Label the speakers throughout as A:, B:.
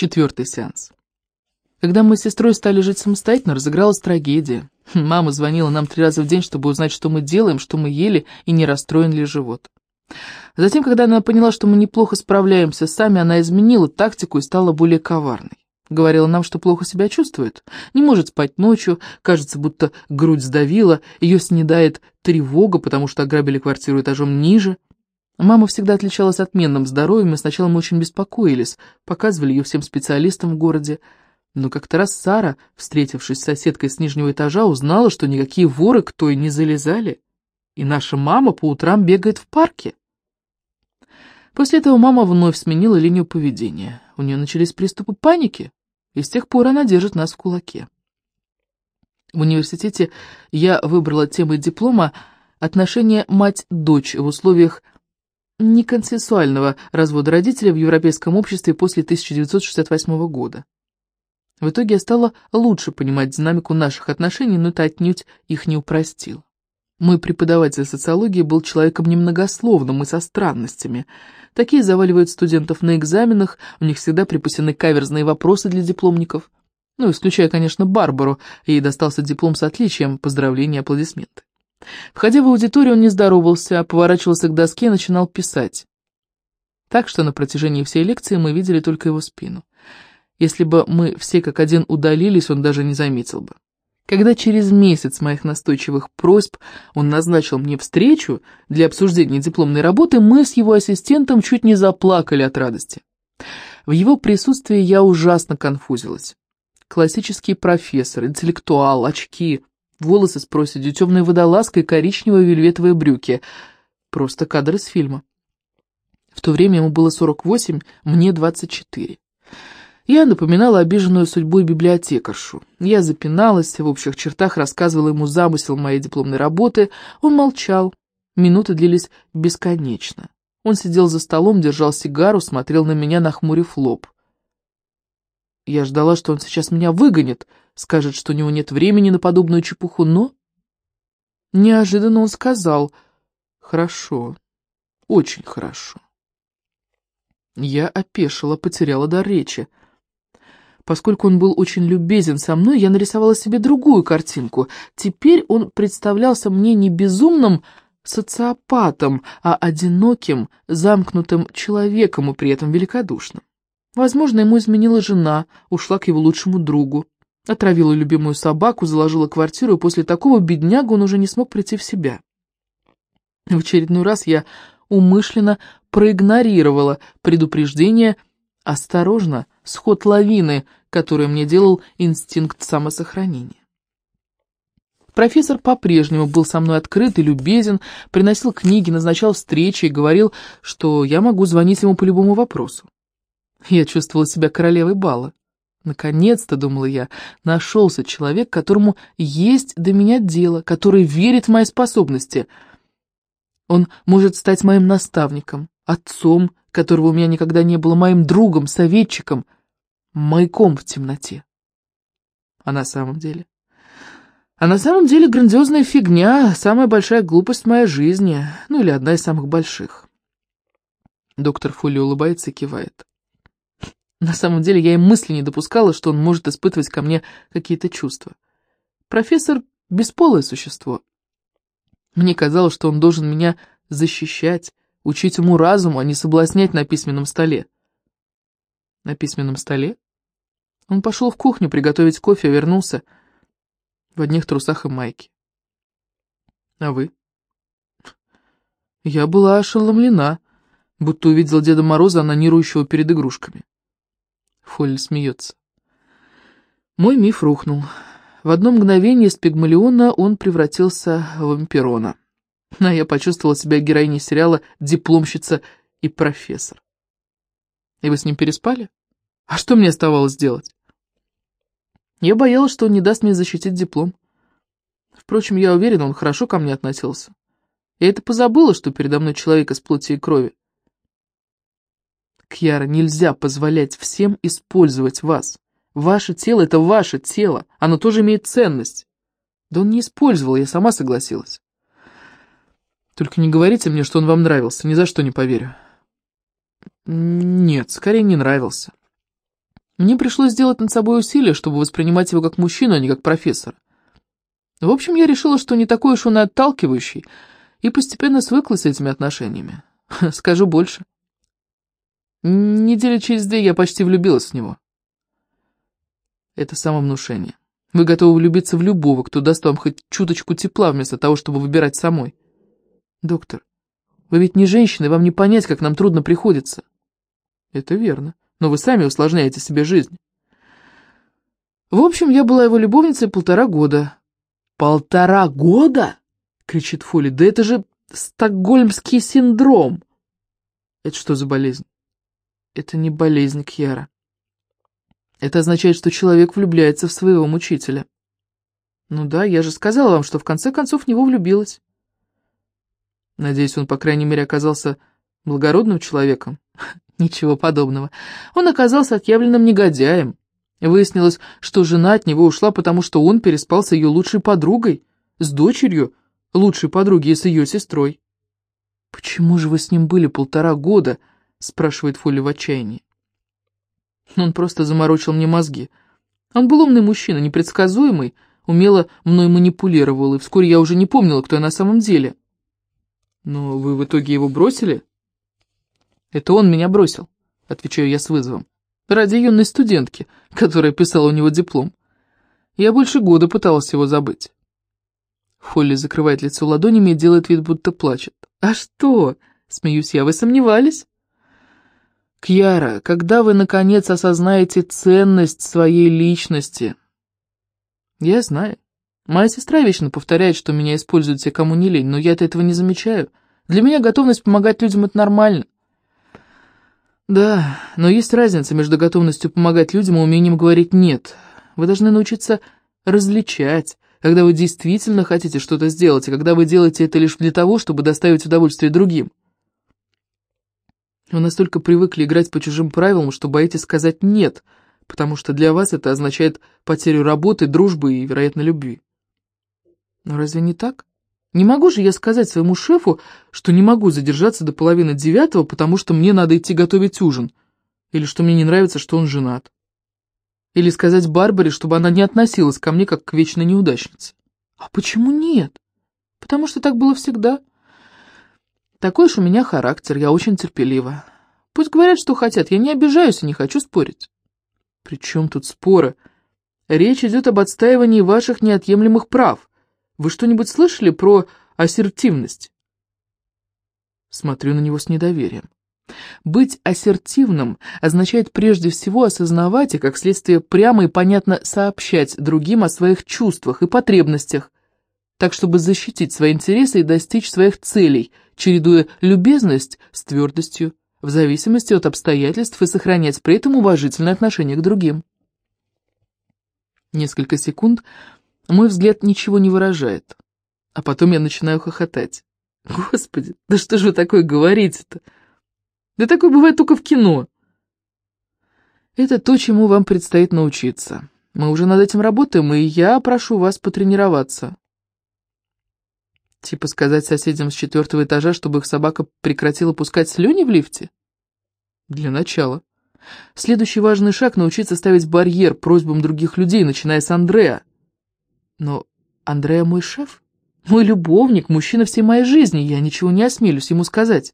A: Четвертый сеанс. Когда мы с сестрой стали жить самостоятельно, разыгралась трагедия. Мама звонила нам три раза в день, чтобы узнать, что мы делаем, что мы ели и не расстроен ли живот. Затем, когда она поняла, что мы неплохо справляемся сами, она изменила тактику и стала более коварной. Говорила нам, что плохо себя чувствует, не может спать ночью, кажется, будто грудь сдавила, ее снедает тревога, потому что ограбили квартиру этажом ниже. Мама всегда отличалась отменным здоровьем, и сначала мы очень беспокоились, показывали ее всем специалистам в городе. Но как-то раз Сара, встретившись с соседкой с нижнего этажа, узнала, что никакие воры к той не залезали, и наша мама по утрам бегает в парке. После этого мама вновь сменила линию поведения. У нее начались приступы паники, и с тех пор она держит нас в кулаке. В университете я выбрала темой диплома отношения мать-дочь в условиях неконсенсуального развода родителей в европейском обществе после 1968 года. В итоге я стала лучше понимать динамику наших отношений, но это отнюдь их не упростило. Мой преподаватель социологии был человеком немногословным и со странностями. Такие заваливают студентов на экзаменах, у них всегда припасены каверзные вопросы для дипломников. Ну, исключая, конечно, Барбару, ей достался диплом с отличием, поздравления аплодисменты. Входя в аудиторию, он не здоровался, а поворачивался к доске и начинал писать. Так что на протяжении всей лекции мы видели только его спину. Если бы мы все как один удалились, он даже не заметил бы. Когда через месяц моих настойчивых просьб он назначил мне встречу для обсуждения дипломной работы, мы с его ассистентом чуть не заплакали от радости. В его присутствии я ужасно конфузилась. Классический профессор, интеллектуал, очки, волосы с проседью, темная водолазка и коричневые вельветовые брюки. Просто кадр из фильма. В то время ему было 48, мне 24. Я напоминала обиженную судьбой библиотекаршу. Я запиналась, в общих чертах рассказывала ему замысел моей дипломной работы. Он молчал. Минуты длились бесконечно. Он сидел за столом, держал сигару, смотрел на меня, нахмурив лоб. Я ждала, что он сейчас меня выгонит, скажет, что у него нет времени на подобную чепуху, но... Неожиданно он сказал «Хорошо, очень хорошо». Я опешила, потеряла дар речи. Поскольку он был очень любезен со мной, я нарисовала себе другую картинку. Теперь он представлялся мне не безумным социопатом, а одиноким, замкнутым человеком и при этом великодушным. Возможно, ему изменила жена, ушла к его лучшему другу, отравила любимую собаку, заложила квартиру, и после такого бедняга он уже не смог прийти в себя. В очередной раз я умышленно проигнорировала предупреждение «Осторожно, сход лавины», который мне делал инстинкт самосохранения. Профессор по-прежнему был со мной открыт и любезен, приносил книги, назначал встречи и говорил, что я могу звонить ему по любому вопросу. Я чувствовала себя королевой бала. Наконец-то, думала я, нашелся человек, которому есть до меня дело, который верит в мои способности. Он может стать моим наставником, отцом, которого у меня никогда не было, моим другом, советчиком, маяком в темноте. А на самом деле? А на самом деле грандиозная фигня, самая большая глупость в моей жизни, ну или одна из самых больших. Доктор Фоли улыбается и кивает. На самом деле я и мысли не допускала, что он может испытывать ко мне какие-то чувства. Профессор — бесполое существо. Мне казалось, что он должен меня защищать, учить ему разуму, а не соблазнять на письменном столе. На письменном столе? Он пошел в кухню приготовить кофе, а вернулся в одних трусах и майке. А вы? Я была ошеломлена, будто увидела Деда Мороза, анонирующего перед игрушками. Фолли смеется. Мой миф рухнул. В одно мгновение из Пигмалиона он превратился в вампирона. А я почувствовала себя героиней сериала «Дипломщица и профессор». И вы с ним переспали? А что мне оставалось делать? Я боялась, что он не даст мне защитить диплом. Впрочем, я уверена, он хорошо ко мне относился. Я это позабыла, что передо мной человек из плоти и крови. Кьяра, нельзя позволять всем использовать вас. Ваше тело — это ваше тело, оно тоже имеет ценность. Да он не использовал, я сама согласилась. Только не говорите мне, что он вам нравился, ни за что не поверю. Нет, скорее не нравился. Мне пришлось сделать над собой усилие, чтобы воспринимать его как мужчину, а не как профессора. В общем, я решила, что не такой уж он и отталкивающий, и постепенно свыклась с этими отношениями. Скажу больше. Недели через две я почти влюбилась в него. Это самовнушение. Вы готовы влюбиться в любого, кто даст вам хоть чуточку тепла, вместо того, чтобы выбирать самой. Доктор, вы ведь не женщина, и вам не понять, как нам трудно приходится. Это верно, но вы сами усложняете себе жизнь. В общем, я была его любовницей полтора года. Полтора года? кричит Фоли. Да это же стокгольмский синдром. Это что за болезнь? Это не болезнь Кьяра. Это означает, что человек влюбляется в своего мучителя. Ну да, я же сказала вам, что в конце концов в него влюбилась. Надеюсь, он, по крайней мере, оказался благородным человеком. Ничего подобного. Он оказался отъявленным негодяем. Выяснилось, что жена от него ушла, потому что он переспал с ее лучшей подругой, с дочерью лучшей подруги и с ее сестрой. «Почему же вы с ним были полтора года?» — спрашивает Фоли в отчаянии. Он просто заморочил мне мозги. Он был умный мужчина, непредсказуемый, умело мной манипулировал, и вскоре я уже не помнила, кто я на самом деле. Но вы в итоге его бросили? Это он меня бросил, отвечаю я с вызовом. Ради юной студентки, которая писала у него диплом. Я больше года пыталась его забыть. Холли закрывает лицо ладонями и делает вид, будто плачет. «А что?» — смеюсь я. «Вы сомневались?» «Кьяра, когда вы, наконец, осознаете ценность своей личности?» «Я знаю. Моя сестра вечно повторяет, что меня используют все, кому не лень, но я-то этого не замечаю. Для меня готовность помогать людям — это нормально». «Да, но есть разница между готовностью помогать людям и умением говорить «нет». Вы должны научиться различать, когда вы действительно хотите что-то сделать, и когда вы делаете это лишь для того, чтобы доставить удовольствие другим. Вы настолько привыкли играть по чужим правилам, что боитесь сказать «нет», потому что для вас это означает потерю работы, дружбы и, вероятно, любви. Но разве не так? Не могу же я сказать своему шефу, что не могу задержаться до половины девятого, потому что мне надо идти готовить ужин, или что мне не нравится, что он женат. Или сказать Барбаре, чтобы она не относилась ко мне как к вечной неудачнице. А почему нет? Потому что так было всегда. Такой уж у меня характер, я очень терпелива. Пусть говорят, что хотят, я не обижаюсь и не хочу спорить. При чем тут споры? Речь идет об отстаивании ваших неотъемлемых прав. Вы что-нибудь слышали про ассертивность? Смотрю на него с недоверием. Быть ассертивным означает прежде всего осознавать и, как следствие, прямо и понятно сообщать другим о своих чувствах и потребностях, так чтобы защитить свои интересы и достичь своих целей, чередуя любезность с твердостью, в зависимости от обстоятельств и сохранять при этом уважительное отношение к другим. Несколько секунд мой взгляд ничего не выражает, а потом я начинаю хохотать. Господи, да что же вы такое говорите-то? Да такое бывает только в кино. Это то, чему вам предстоит научиться. Мы уже над этим работаем, и я прошу вас потренироваться. Типа сказать соседям с четвертого этажа, чтобы их собака прекратила пускать слюни в лифте? Для начала. Следующий важный шаг — научиться ставить барьер просьбам других людей, начиная с Андрея. Но Андрея мой шеф, мой любовник, мужчина всей моей жизни, я ничего не осмелюсь ему сказать.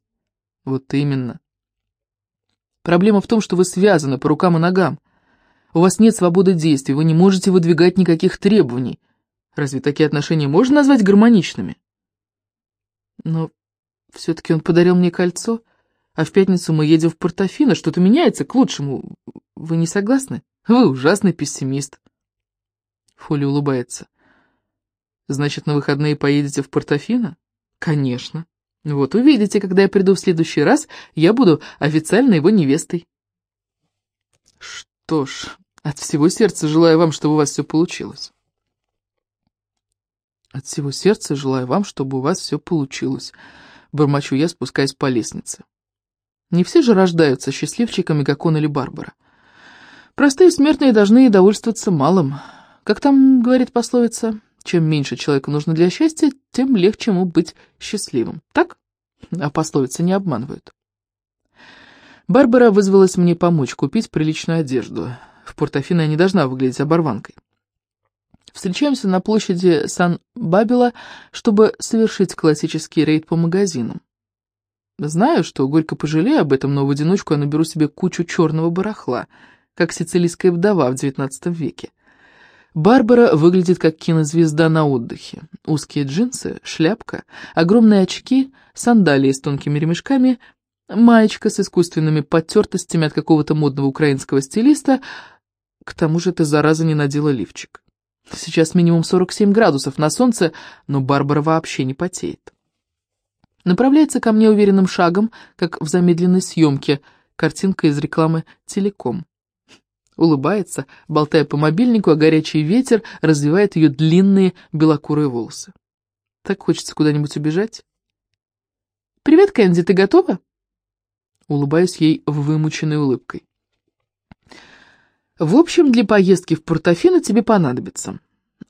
A: Вот именно. Проблема в том, что вы связаны по рукам и ногам. У вас нет свободы действий, вы не можете выдвигать никаких требований. Разве такие отношения можно назвать гармоничными? Но все-таки он подарил мне кольцо, а в пятницу мы едем в Портофино, что-то меняется к лучшему. Вы не согласны? Вы ужасный пессимист. Фоли улыбается. Значит, на выходные поедете в Портофино? Конечно. Вот увидите, когда я приду в следующий раз, я буду официально его невестой. Что ж, от всего сердца желаю вам, чтобы у вас все получилось. От всего сердца желаю вам, чтобы у вас все получилось. Бормочу я, спускаясь по лестнице. Не все же рождаются счастливчиками, как он или Барбара. Простые смертные должны довольствоваться малым. Как там говорит пословица, чем меньше человеку нужно для счастья, тем легче ему быть счастливым. Так? А пословицы не обманывают. Барбара вызвалась мне помочь купить приличную одежду. В Портофино я не должна выглядеть оборванкой. Встречаемся на площади Сан-Бабела, чтобы совершить классический рейд по магазинам. Знаю, что горько пожалею об этом, но в одиночку я наберу себе кучу черного барахла, как сицилийская вдова в XIX веке. Барбара выглядит как кинозвезда на отдыхе. Узкие джинсы, шляпка, огромные очки, сандалии с тонкими ремешками, маечка с искусственными подтертостями от какого-то модного украинского стилиста. К тому же эта зараза не надела лифчик. Сейчас минимум 47 градусов на солнце, но Барбара вообще не потеет. Направляется ко мне уверенным шагом, как в замедленной съемке, картинка из рекламы «Телеком». Улыбается, болтая по мобильнику, а горячий ветер развивает ее длинные белокурые волосы. Так хочется куда-нибудь убежать. «Привет, Кэнди, ты готова?» Улыбаюсь ей вымученной улыбкой. В общем, для поездки в Портофино тебе понадобится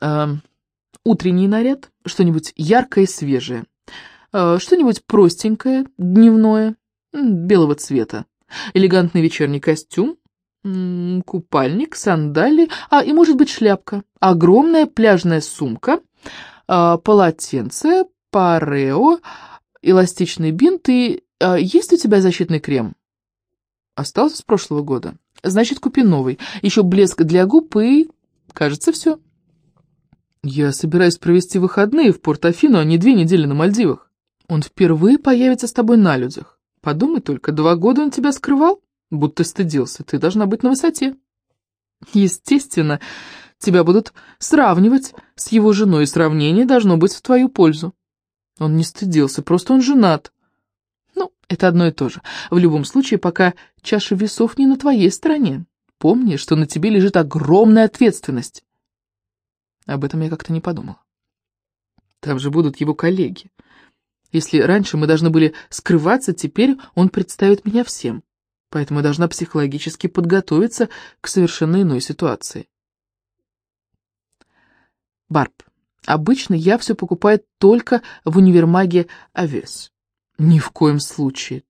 A: э, утренний наряд, что-нибудь яркое свежее, э, что-нибудь простенькое, дневное, белого цвета, элегантный вечерний костюм, купальник, сандали, а и, может быть, шляпка, огромная пляжная сумка, э, полотенце, парео, эластичный бинт и... Э, есть у тебя защитный крем? Остался с прошлого года. Значит, купи новый. Еще блеск для губ и... Кажется, все. Я собираюсь провести выходные в Порт-Афино, а не две недели на Мальдивах. Он впервые появится с тобой на людях. Подумай только, два года он тебя скрывал? Будто стыдился. Ты должна быть на высоте. Естественно, тебя будут сравнивать с его женой, и сравнение должно быть в твою пользу. Он не стыдился, просто он женат. Ну, это одно и то же. В любом случае, пока чаша весов не на твоей стороне. Помни, что на тебе лежит огромная ответственность. Об этом я как-то не подумала. Там же будут его коллеги. Если раньше мы должны были скрываться, теперь он представит меня всем. Поэтому я должна психологически подготовиться к совершенно иной ситуации. Барб, обычно я все покупаю только в универмаге Авес. Ни в коем случае.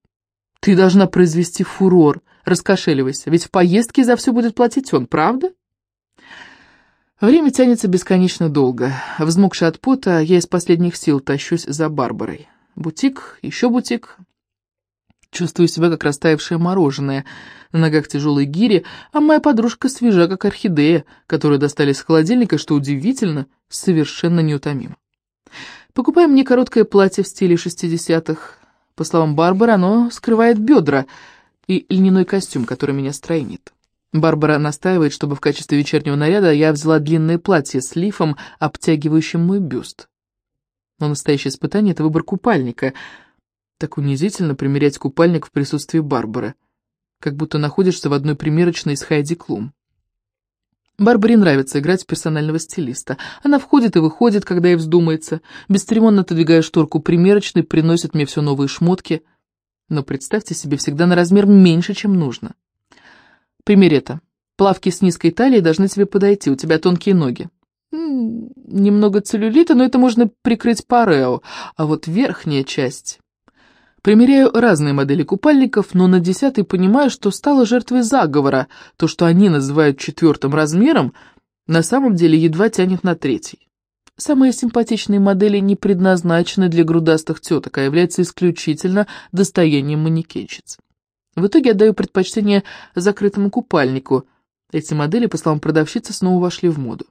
A: Ты должна произвести фурор. Раскошеливайся, ведь в поездке за все будет платить он, правда? Время тянется бесконечно долго. Взмокшая от пота, я из последних сил тащусь за Барбарой. Бутик, еще бутик. Чувствую себя, как растаявшее мороженое. На ногах тяжелые гири, а моя подружка свежа, как орхидея, которую достали из холодильника, что удивительно, совершенно неутомимо. Покупаем мне короткое платье в стиле 60-х. По словам Барбары, оно скрывает бедра и льняной костюм, который меня стройнит. Барбара настаивает, чтобы в качестве вечернего наряда я взяла длинное платье с лифом, обтягивающим мой бюст. Но настоящее испытание — это выбор купальника. Так унизительно примерять купальник в присутствии Барбары, как будто находишься в одной примерочной с Хайди Клум. Барбаре нравится играть персонального стилиста. Она входит и выходит, когда ей вздумается. Бесцеремонно отодвигая шторку примерочной, приносит мне все новые шмотки. Но представьте себе, всегда на размер меньше, чем нужно. Примерь это. Плавки с низкой талией должны тебе подойти, у тебя тонкие ноги. Немного целлюлита, но это можно прикрыть парео, а вот верхняя часть... Примеряю разные модели купальников, но на десятый понимаю, что стала жертвой заговора. То, что они называют четвертым размером, на самом деле едва тянет на третий. Самые симпатичные модели не предназначены для грудастых теток, а являются исключительно достоянием манекенщиц. В итоге отдаю предпочтение закрытому купальнику. Эти модели, по словам продавщицы, снова вошли в моду.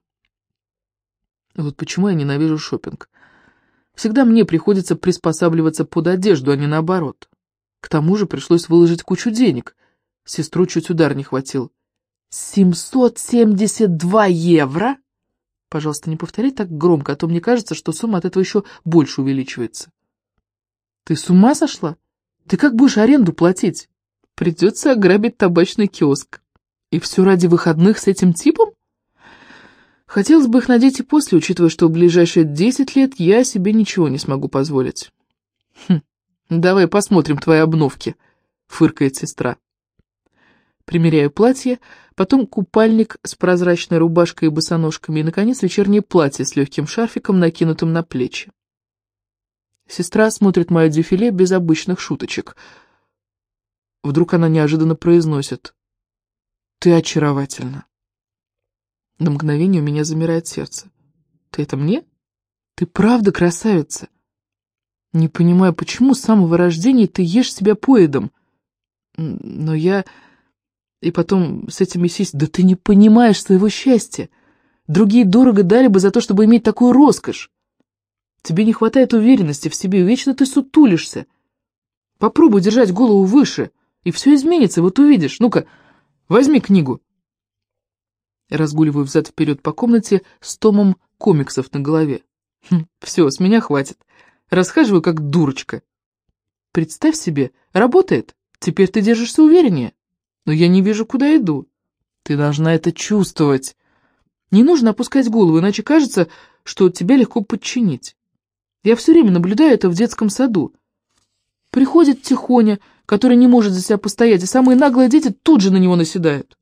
A: Вот почему я ненавижу шопинг. Всегда мне приходится приспосабливаться под одежду, а не наоборот. К тому же пришлось выложить кучу денег. Сестру чуть удар не хватил. «772 евро?» Пожалуйста, не повторяй так громко, а то мне кажется, что сумма от этого еще больше увеличивается. «Ты с ума сошла? Ты как будешь аренду платить? Придется ограбить табачный киоск. И все ради выходных с этим типом?» Хотелось бы их надеть и после, учитывая, что в ближайшие десять лет я себе ничего не смогу позволить. «Хм, давай посмотрим твои обновки», — фыркает сестра. Примеряю платье, потом купальник с прозрачной рубашкой и босоножками, и, наконец, вечернее платье с легким шарфиком, накинутым на плечи. Сестра смотрит мое дефиле без обычных шуточек. Вдруг она неожиданно произносит. ты очаровательна. На мгновение у меня замирает сердце. Ты это мне? Ты правда красавица? Не понимаю, почему с самого рождения ты ешь себя поедом? Но я... И потом с этими сись... Да ты не понимаешь своего счастья. Другие дорого дали бы за то, чтобы иметь такую роскошь. Тебе не хватает уверенности в себе, вечно ты сутулишься. Попробуй держать голову выше, и все изменится, вот увидишь. Ну-ка, возьми книгу. Разгуливаю взад-вперед по комнате с томом комиксов на голове. Хм, все, с меня хватит. Расхаживаю как дурочка. Представь себе, работает. Теперь ты держишься увереннее. Но я не вижу, куда иду. Ты должна это чувствовать. Не нужно опускать голову, иначе кажется, что тебя легко подчинить. Я все время наблюдаю это в детском саду. Приходит Тихоня, который не может за себя постоять, и самые наглые дети тут же на него наседают.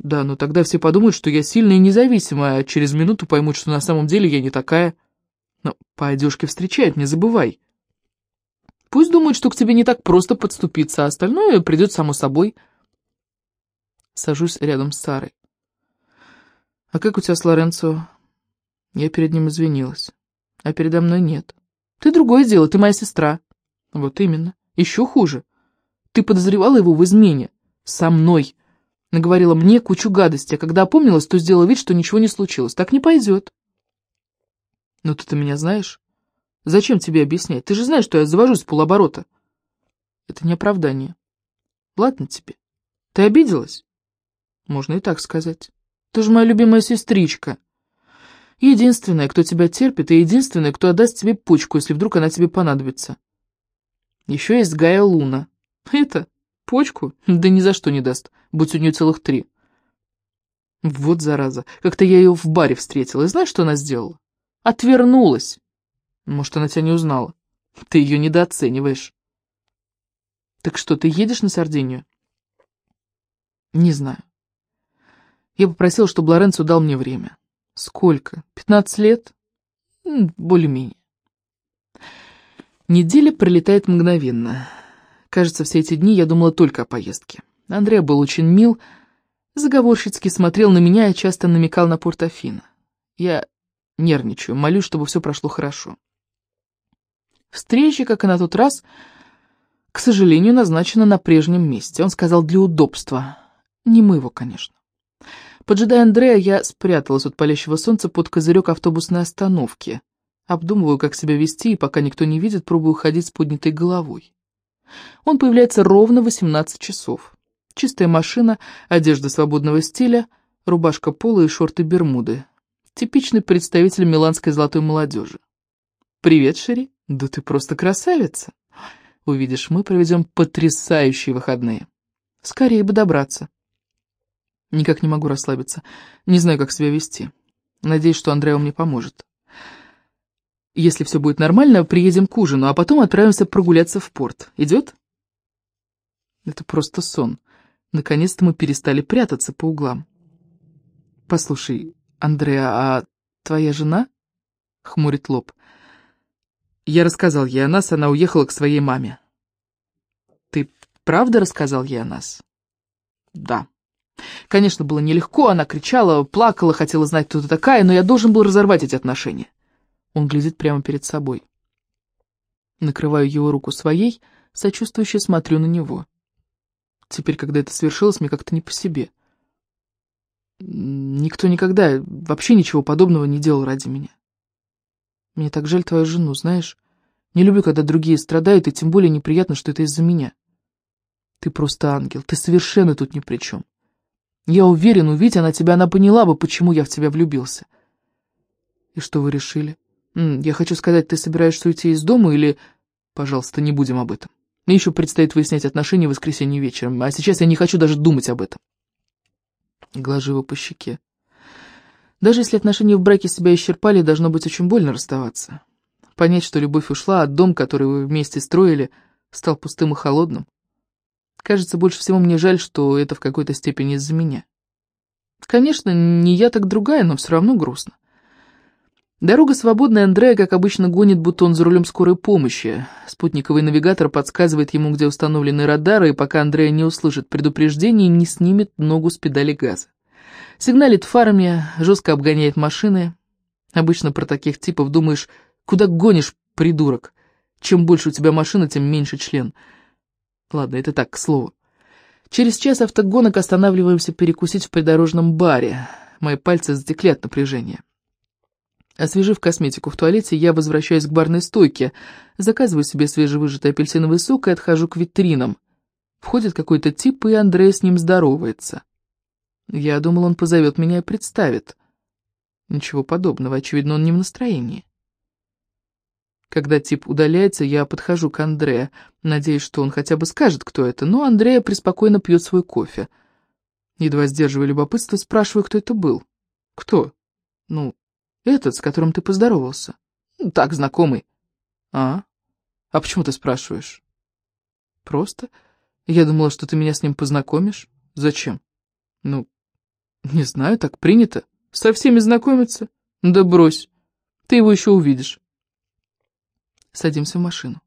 A: Да, но тогда все подумают, что я сильная и независимая, а через минуту поймут, что на самом деле я не такая. Но по одежке встречают, не забывай. Пусть думают, что к тебе не так просто подступиться, а остальное придет само собой. Сажусь рядом с Сарой. А как у тебя с Лоренцо? Я перед ним извинилась. А передо мной нет. Ты другое дело, ты моя сестра. Вот именно. Еще хуже. Ты подозревала его в измене. Со мной. Наговорила мне кучу гадости, а когда опомнилась, то сделала вид, что ничего не случилось. Так не пойдет. Ну ты-то меня знаешь. Зачем тебе объяснять? Ты же знаешь, что я завожусь с полоборота. Это не оправдание. Ладно тебе. Ты обиделась? Можно и так сказать. Ты же моя любимая сестричка. Единственная, кто тебя терпит, и единственная, кто отдаст тебе почку, если вдруг она тебе понадобится. Еще есть Гая Луна. Это? Почку? Да ни за что не даст, будь у нее целых три. Вот зараза, как-то я ее в баре встретила, и знаешь, что она сделала? Отвернулась. Может, она тебя не узнала. Ты ее недооцениваешь. Так что, ты едешь на Сардинию? Не знаю. Я попросил, чтобы Лоренцо дал мне время. Сколько? Пятнадцать лет? Более-менее. Неделя пролетает мгновенно. Кажется, все эти дни я думала только о поездке. Андрей был очень мил, заговорщицки смотрел на меня и часто намекал на Портофино. Я нервничаю, молюсь, чтобы все прошло хорошо. Встреча, как и на тот раз, к сожалению, назначена на прежнем месте. Он сказал для удобства. Не моего, конечно. Поджидая Андрея, я спряталась от палящего солнца под козырек автобусной остановки. Обдумываю, как себя вести, и пока никто не видит, пробую ходить с поднятой головой. Он появляется ровно в 18 часов. Чистая машина, одежда свободного стиля, рубашка пола и шорты-бермуды. Типичный представитель миланской золотой молодежи. «Привет, Шери. Да ты просто красавица. Увидишь, мы проведем потрясающие выходные. Скорее бы добраться». Никак не могу расслабиться. Не знаю, как себя вести. Надеюсь, что Андрео мне поможет. Если все будет нормально, приедем к ужину, а потом отправимся прогуляться в порт. Идет? Это просто сон. Наконец-то мы перестали прятаться по углам. Послушай, Андреа, а твоя жена? Хмурит лоб. Я рассказал ей о нас, она уехала к своей маме. Ты правда рассказал ей о нас? Да. Конечно, было нелегко, она кричала, плакала, хотела знать, кто ты такая, но я должен был разорвать эти отношения. Он глядит прямо перед собой. Накрываю его руку своей, сочувствующе смотрю на него. Теперь, когда это свершилось, мне как-то не по себе. Никто никогда вообще ничего подобного не делал ради меня. Мне так жаль твою жену, знаешь? Не люблю, когда другие страдают, и тем более неприятно, что это из-за меня. Ты просто ангел, ты совершенно тут ни при чем. Я уверен, увидеть она тебя, она поняла бы, почему я в тебя влюбился. И что вы решили? Я хочу сказать, ты собираешься уйти из дома или... Пожалуйста, не будем об этом. Мне еще предстоит выяснять отношения в воскресенье вечером, а сейчас я не хочу даже думать об этом. Глажу его по щеке. Даже если отношения в браке себя исчерпали, должно быть очень больно расставаться. Понять, что любовь ушла, а дом, который вы вместе строили, стал пустым и холодным. Кажется, больше всего мне жаль, что это в какой-то степени из-за меня. Конечно, не я, так другая, но все равно грустно. Дорога свободная, Андрея, как обычно, гонит, будто он за рулем скорой помощи. Спутниковый навигатор подсказывает ему, где установлены радары, и пока Андрея не услышит предупреждения, не снимет ногу с педали газа. Сигналит фарами, жестко обгоняет машины. Обычно про таких типов думаешь, куда гонишь, придурок. Чем больше у тебя машина, тем меньше член. Ладно, это так, к слову. Через час автогонок останавливаемся перекусить в придорожном баре. Мои пальцы затекли от напряжения. Освежив косметику в туалете, я возвращаюсь к барной стойке, заказываю себе свежевыжатый апельсиновый сок и отхожу к витринам. Входит какой-то тип, и Андрей с ним здоровается. Я думал, он позовет меня и представит. Ничего подобного, очевидно, он не в настроении. Когда тип удаляется, я подхожу к Андрею, надеясь, что он хотя бы скажет, кто это, но Андрея преспокойно пьет свой кофе. Едва сдерживая любопытство, спрашиваю, кто это был. «Кто?» «Ну, этот, с которым ты поздоровался. Ну, так, знакомый. А? А почему ты спрашиваешь? Просто. Я думала, что ты меня с ним познакомишь. Зачем? Ну, не знаю, так принято. Со всеми знакомиться? Да брось. Ты его еще увидишь. Садимся в машину.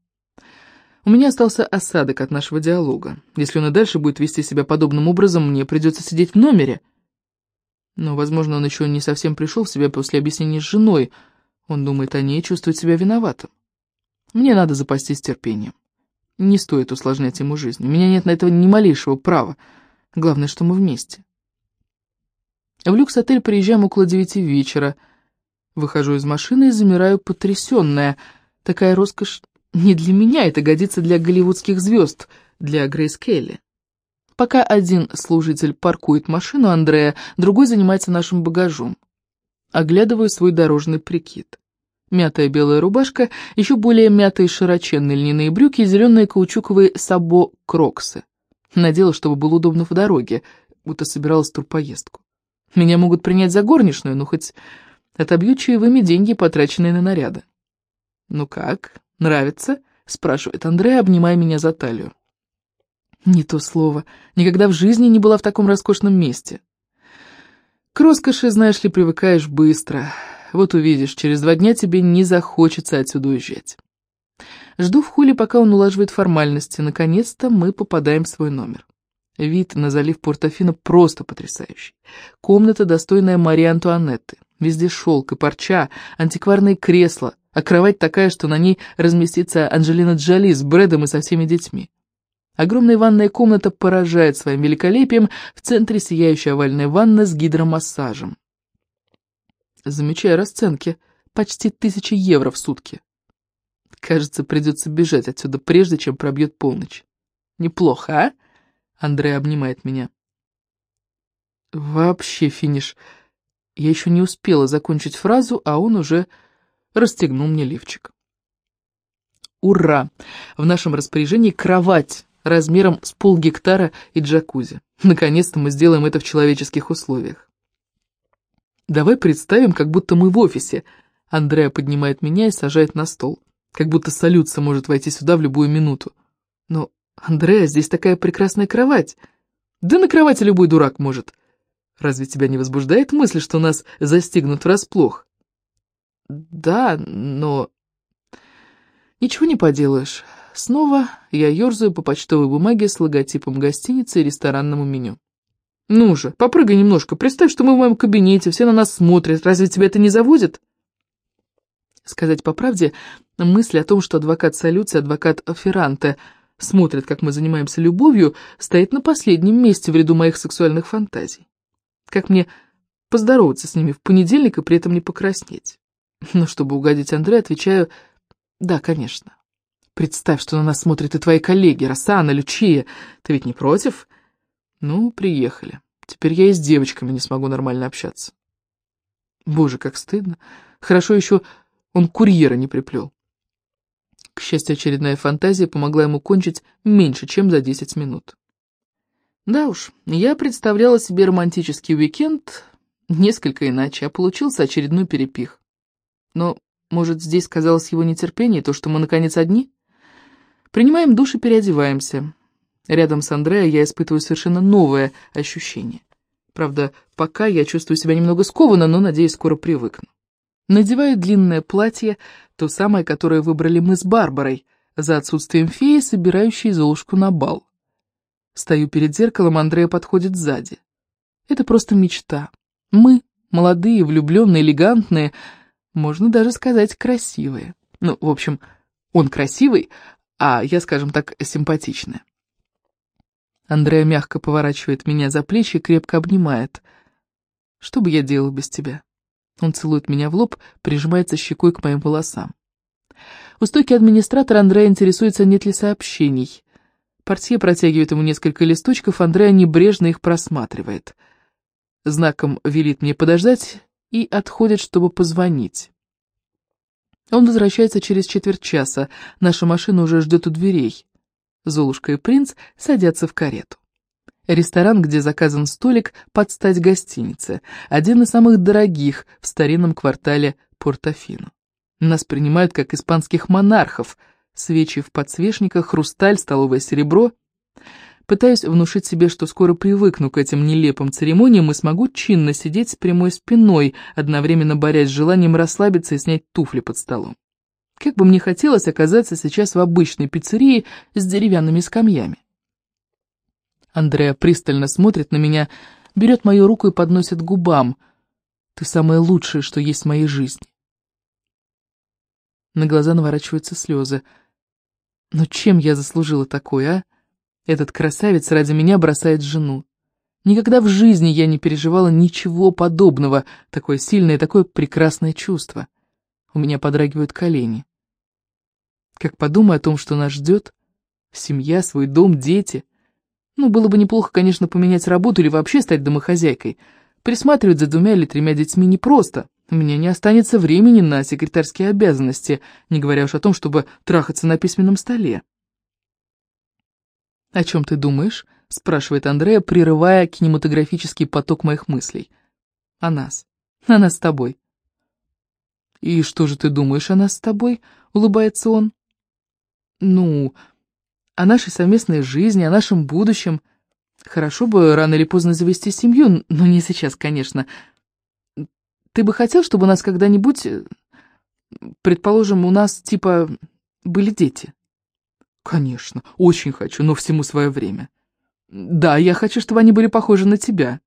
A: У меня остался осадок от нашего диалога. Если он и дальше будет вести себя подобным образом, мне придется сидеть в номере — но, возможно, он еще не совсем пришел в себя после объяснения с женой. Он думает о ней и чувствует себя виноватым. Мне надо запастись терпением. Не стоит усложнять ему жизнь. У меня нет на этого ни малейшего права. Главное, что мы вместе. В люкс-отель приезжаем около девяти вечера. Выхожу из машины и замираю потрясенная. Такая роскошь не для меня, это годится для голливудских звезд, для Грейс Келли. Пока один служитель паркует машину Андрея, другой занимается нашим багажом. Оглядываю свой дорожный прикид. Мятая белая рубашка, еще более мятые широченные льняные брюки и зеленые каучуковые сабо-кроксы. Надела, чтобы было удобно в дороге, будто собиралась в турпоездку. Меня могут принять за горничную, но хоть отобью чаевыми деньги, потраченные на наряды. «Ну как, нравится?» — спрашивает Андрея, обнимая меня за талию. Не то слово. Никогда в жизни не была в таком роскошном месте. К роскоши, знаешь ли, привыкаешь быстро. Вот увидишь, через два дня тебе не захочется отсюда уезжать. Жду в холле, пока он улаживает формальности. Наконец-то мы попадаем в свой номер. Вид на залив Портофино просто потрясающий. Комната, достойная Марии Антуанетты. Везде шелк и парча, антикварные кресла, а кровать такая, что на ней разместится Анджелина Джоли с Брэдом и со всеми детьми. Огромная ванная комната поражает своим великолепием, в центре сияющая овальная ванна с гидромассажем. Замечаю расценки, почти тысяча евро в сутки. Кажется, придется бежать отсюда, прежде чем пробьет полночь. Неплохо, а? Андрей обнимает меня. Вообще финиш. Я еще не успела закончить фразу, а он уже расстегнул мне лифчик. Ура! В нашем распоряжении кровать размером с полгектара и джакузи. Наконец-то мы сделаем это в человеческих условиях. Давай представим, как будто мы в офисе. Андреа поднимает меня и сажает на стол. Как будто салются может войти сюда в любую минуту. Но, Андреа, здесь такая прекрасная кровать. Да на кровати любой дурак может. Разве тебя не возбуждает мысль, что нас застигнут врасплох? Да, но... Ничего не поделаешь. Снова я ерзаю по почтовой бумаге с логотипом гостиницы и ресторанному меню. «Ну же, попрыгай немножко, представь, что мы в моем кабинете, все на нас смотрят, разве тебя это не заводит?» Сказать по правде, мысль о том, что адвокат Салюци, адвокат Ферранте смотрят, как мы занимаемся любовью, стоит на последнем месте в ряду моих сексуальных фантазий. Как мне поздороваться с ними в понедельник и при этом не покраснеть? Но чтобы угодить Андре, отвечаю «да, конечно». Представь, что на нас смотрят и твои коллеги, Рассана, Лючия. Ты ведь не против? Ну, приехали. Теперь я и с девочками не смогу нормально общаться. Боже, как стыдно. Хорошо еще он курьера не приплел. К счастью, очередная фантазия помогла ему кончить меньше, чем за 10 минут. Да уж, я представляла себе романтический уикенд несколько иначе, а получился очередной перепих. Но, может, здесь сказалось его нетерпение, то, что мы наконец одни? Принимаем душ и переодеваемся. Рядом с Андреа я испытываю совершенно новое ощущение. Правда, пока я чувствую себя немного скованно, но, надеюсь, скоро привыкну. Надеваю длинное платье, то самое, которое выбрали мы с Барбарой, за отсутствием феи, собирающей Золушку на бал. Стою перед зеркалом, Андрея подходит сзади. Это просто мечта. Мы, молодые, влюбленные, элегантные, можно даже сказать, красивые. Ну, в общем, он красивый, а я, скажем так, симпатичная. Андрея мягко поворачивает меня за плечи и крепко обнимает. Что бы я делал без тебя? Он целует меня в лоб, прижимается щекой к моим волосам. У стойки администратора Андрея интересуется, нет ли сообщений. Портье протягивает ему несколько листочков, Андрея небрежно их просматривает. Знаком велит мне подождать и отходит, чтобы позвонить. Он возвращается через четверть часа, наша машина уже ждет у дверей. Золушка и принц садятся в карету. Ресторан, где заказан столик, под стать гостинице, один из самых дорогих в старинном квартале Портофино. Нас принимают как испанских монархов, свечи в подсвечниках, хрусталь, столовое серебро. Пытаюсь внушить себе, что скоро привыкну к этим нелепым церемониям и смогу чинно сидеть с прямой спиной, одновременно борясь с желанием расслабиться и снять туфли под столом. Как бы мне хотелось оказаться сейчас в обычной пиццерии с деревянными скамьями. Андреа пристально смотрит на меня, берет мою руку и подносит к губам. «Ты самое лучшее, что есть в моей жизни». На глаза наворачиваются слезы. «Но чем я заслужила такое, а? Этот красавец ради меня бросает жену. Никогда в жизни я не переживала ничего подобного, такое сильное, такое прекрасное чувство. У меня подрагивают колени. Как подумаю о том, что нас ждет, семья, свой дом, дети — ну, было бы неплохо, конечно, поменять работу или вообще стать домохозяйкой. Присматривать за двумя или тремя детьми непросто. У меня не останется времени на секретарские обязанности, не говоря уж о том, чтобы трахаться на письменном столе. «О чем ты думаешь?» — спрашивает Андрея, прерывая кинематографический поток моих мыслей. «О нас. О нас с тобой». «И что же ты думаешь о нас с тобой?» — улыбается он. «Ну, о нашей совместной жизни, о нашем будущем. Хорошо бы рано или поздно завести семью, но не сейчас, конечно. Ты бы хотел, чтобы у нас когда-нибудь, предположим, у нас, типа, были дети? Конечно, очень хочу, но всему свое время. Да, я хочу, чтобы они были похожи на тебя.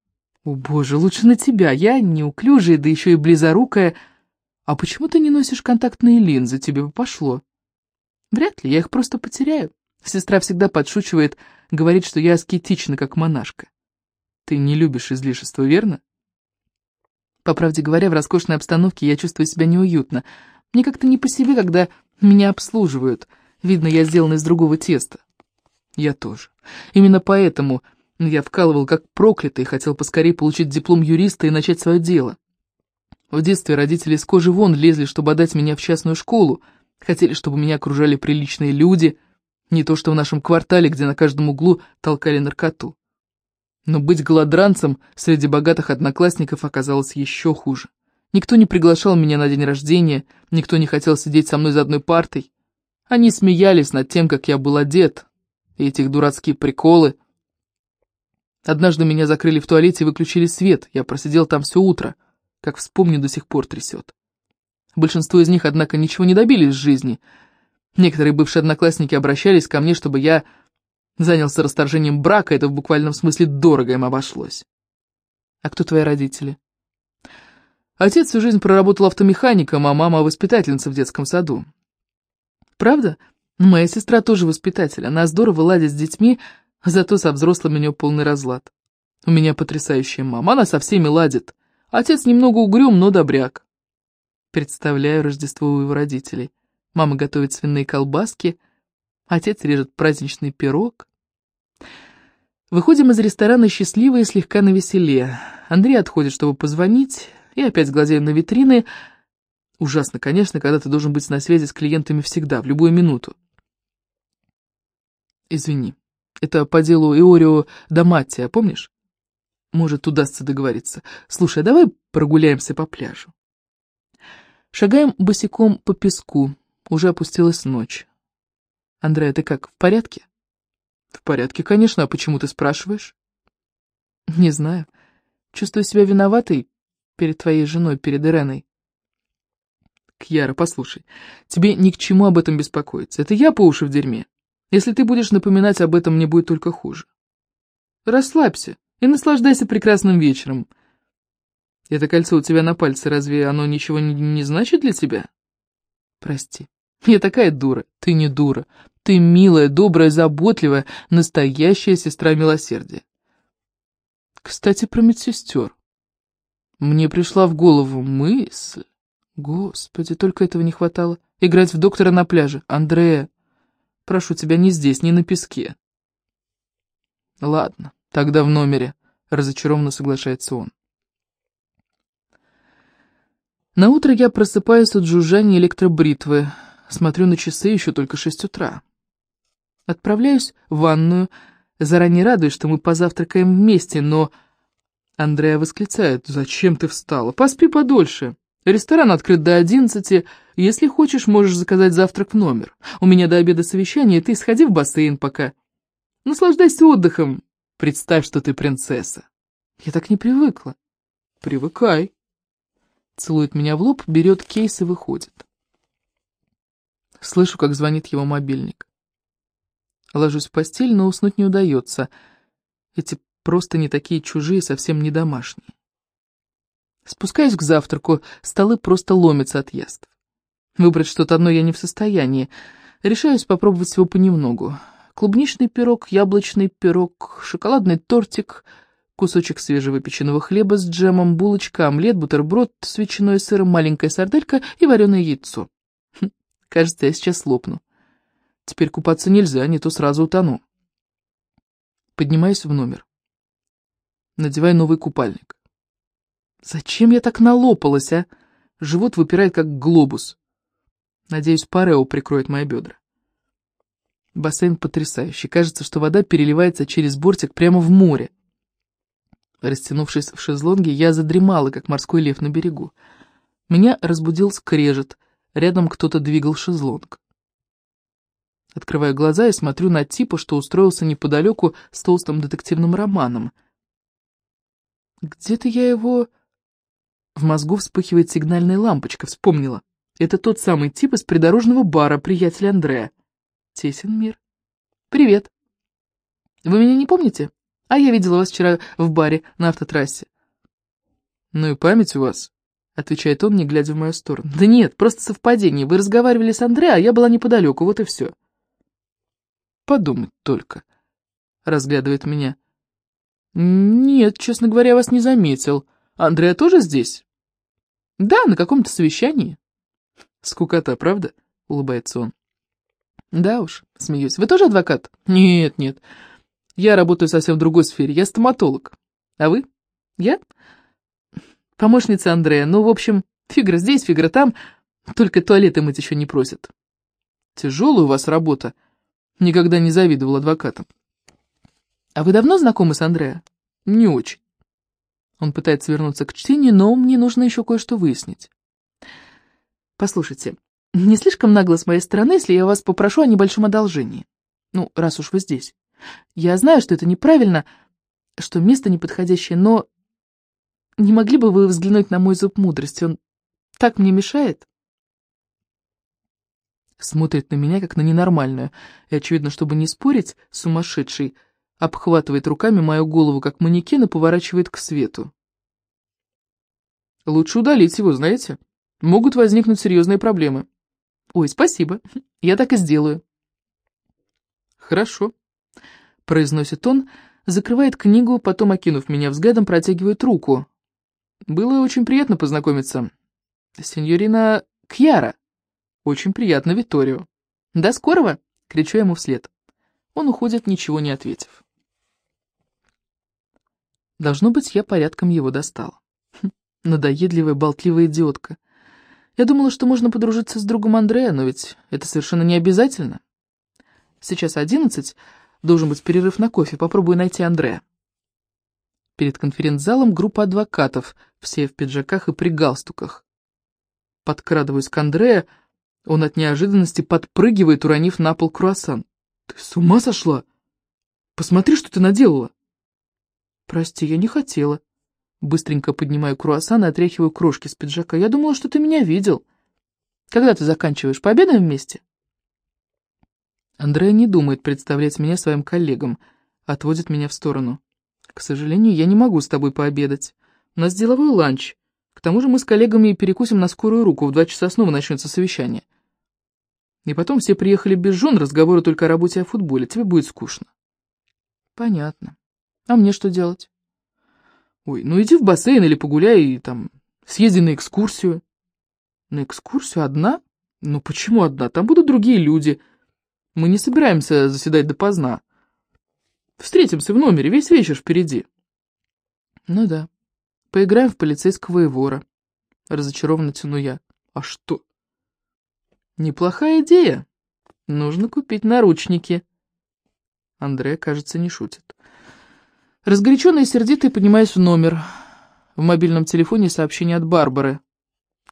A: О, боже, лучше на тебя. Я неуклюжая, да еще и близорукая. А почему ты не носишь контактные линзы? Тебе бы пошло. Вряд ли, я их просто потеряю. Сестра всегда подшучивает, говорит, что я аскетична, как монашка. Ты не любишь излишества, верно? По правде говоря, в роскошной обстановке я чувствую себя неуютно. Мне как-то не по себе, когда меня обслуживают. Видно, я сделана из другого теста. Я тоже. Именно поэтому я вкалывал как проклятый хотел поскорее получить диплом юриста и начать свое дело. В детстве родители с кожи вон лезли, чтобы отдать меня в частную школу, хотели, чтобы меня окружали приличные люди — не то что в нашем квартале, где на каждом углу толкали наркоту. Но быть голодранцем среди богатых одноклассников оказалось еще хуже. Никто не приглашал меня на день рождения, никто не хотел сидеть со мной за одной партой. Они смеялись над тем, как я был одет, и этих дурацкие приколы. Однажды меня закрыли в туалете и выключили свет, я просидел там все утро, как вспомню, до сих пор трясет. Большинство из них, однако, ничего не добились в жизни — Некоторые бывшие одноклассники обращались ко мне, чтобы я занялся расторжением брака, это в буквальном смысле дорого им обошлось. А кто твои родители? Отец всю жизнь проработал автомехаником, а мама воспитательница в детском саду. Правда? Моя сестра тоже воспитатель, она здорово ладит с детьми, зато со взрослыми у нее полный разлад. У меня потрясающая мама, она со всеми ладит. Отец немного угрюм, но добряк. Представляю Рождество у его родителей. Мама готовит свиные колбаски, отец режет праздничный пирог. Выходим из ресторана счастливые слегка навеселе. Андрей отходит, чтобы позвонить, и опять глазеем на витрины. Ужасно, конечно, когда ты должен быть на связи с клиентами всегда, в любую минуту. Извини, это по делу Иорио Даматия, помнишь? Может, удастся договориться. Слушай, а давай прогуляемся по пляжу. Шагаем босиком по песку. Уже опустилась ночь. «Андрея, ты как, в порядке?» «В порядке, конечно. А почему ты спрашиваешь?» «Не знаю. Чувствую себя виноватой перед твоей женой, перед Иреной. Кьяра, послушай, тебе ни к чему об этом беспокоиться. Это я по уши в дерьме. Если ты будешь напоминать об этом, мне будет только хуже. Расслабься и наслаждайся прекрасным вечером. Это кольцо у тебя на пальце, разве оно ничего не, не значит для тебя? Прости. Я такая дура. Ты не дура. Ты милая, добрая, заботливая, настоящая сестра милосердия. Кстати, про медсестер. Мне пришла в голову мысль. Господи, только этого не хватало. Играть в доктора на пляже. Андрея, прошу тебя, не здесь, не на песке. Ладно, тогда в номере, разочарованно соглашается он. На утро я просыпаюсь от жужжания электробритвы. Смотрю на часы, еще только шесть утра. Отправляюсь в ванную, заранее радуюсь, что мы позавтракаем вместе, но... Андрея восклицает, «Зачем ты встала? Поспи подольше. Ресторан открыт до одиннадцати. Если хочешь, можешь заказать завтрак в номер. У меня до обеда совещание, ты сходи в бассейн пока. Наслаждайся отдыхом. Представь, что ты принцесса». Я так не привыкла. «Привыкай». Целует меня в лоб, берет кейс и выходит. Слышу, как звонит его мобильник. Ложусь в постель, но уснуть не удается. Эти просто не такие чужие, совсем не домашние. Спускаюсь к завтраку, столы просто ломятся от яств. Выбрать что-то одно я не в состоянии. Решаюсь попробовать всего понемногу. Клубничный пирог, яблочный пирог, шоколадный тортик — кусочек свежевыпеченного хлеба с джемом, булочка, омлет, бутерброд с ветчиной и сыром, маленькая сарделька и вареное яйцо. Хм, кажется, я сейчас лопну. Теперь купаться нельзя, не то сразу утону. Поднимаюсь в номер. Надеваю новый купальник. Зачем я так налопалась, а? Живот выпирает, как глобус. Надеюсь, парео прикроет мои бедра. Бассейн потрясающий. Кажется, что вода переливается через бортик прямо в море. Растянувшись в шезлонге, я задремала, как морской лев на берегу. Меня разбудил скрежет. Рядом кто-то двигал шезлонг. Открываю глаза и смотрю на типа, что устроился неподалеку с толстым детективным романом. Где-то я его... В мозгу вспыхивает сигнальная лампочка, вспомнила. Это тот самый тип из придорожного бара, приятель Андрея. Тесен мир. Привет. Вы меня не помните? А я видела вас вчера в баре на автотрассе. Ну и память у вас, отвечает он, не глядя в мою сторону. Да нет, просто совпадение. Вы разговаривали с Андре, а я была неподалеку, вот и все. Подумать только, разглядывает меня. Нет, честно говоря, вас не заметил. Андрея тоже здесь? Да, на каком-то совещании. Скукота, правда? Улыбается он. Да уж, смеюсь. Вы тоже адвокат? Нет, нет. Я работаю совсем в другой сфере, я стоматолог. А вы? Я? Помощница Андрея. Ну, в общем, фигра здесь, фигра там, только туалеты мыть еще не просят. Тяжелая у вас работа. Никогда не завидовал адвокатам. А вы давно знакомы с Андреа? Не очень. Он пытается вернуться к чтению, но мне нужно еще кое-что выяснить. Послушайте, не слишком нагло с моей стороны, если я вас попрошу о небольшом одолжении. Ну, раз уж вы здесь. Я знаю, что это неправильно, что место неподходящее, но не могли бы вы взглянуть на мой зуб мудрости? Он так мне мешает?» Смотрит на меня, как на ненормальную, и, очевидно, чтобы не спорить, сумасшедший, обхватывает руками мою голову, как манекен, и поворачивает к свету. «Лучше удалить его, знаете? Могут возникнуть серьезные проблемы». «Ой, спасибо, я так и сделаю». «Хорошо», произносит он, закрывает книгу, потом, окинув меня взглядом, протягивает руку. Было очень приятно познакомиться. Сеньорина Кьяра. Очень приятно, Виторио. До скорого, кричу ему вслед. Он уходит, ничего не ответив. Должно быть, я порядком его достала. Хм, надоедливая, болтливая идиотка. Я думала, что можно подружиться с другом Андрея, но ведь это совершенно не обязательно. Сейчас одиннадцать, Должен быть перерыв на кофе. Попробую найти Андрея. Перед конференц-залом группа адвокатов, все в пиджаках и при галстуках. Подкрадываюсь к Андрея, он от неожиданности подпрыгивает, уронив на пол круассан. «Ты с ума сошла? Посмотри, что ты наделала!» «Прости, я не хотела». Быстренько поднимаю круассан и отряхиваю крошки с пиджака. «Я думала, что ты меня видел». Когда ты заканчиваешь? Пообедаем вместе?» Андрея не думает представлять меня своим коллегам, отводит меня в сторону. «К сожалению, я не могу с тобой пообедать. У нас деловой ланч. К тому же мы с коллегами перекусим на скорую руку, в два часа снова начнется совещание. И потом все приехали без жен, разговоры только о работе и о футболе. Тебе будет скучно». «Понятно. А мне что делать?» «Ой, ну иди в бассейн или погуляй, и там съезди на экскурсию». «На экскурсию одна? Ну почему одна? Там будут другие люди. Мы не собираемся заседать допоздна. Встретимся в номере, весь вечер впереди». «Ну да. Поиграем в полицейского и вора». Разочарованно тяну я. «А что?» «Неплохая идея. Нужно купить наручники». Андрея, кажется, не шутит. Разгоряченный и сердитый поднимаюсь в номер. В мобильном телефоне сообщение от Барбары.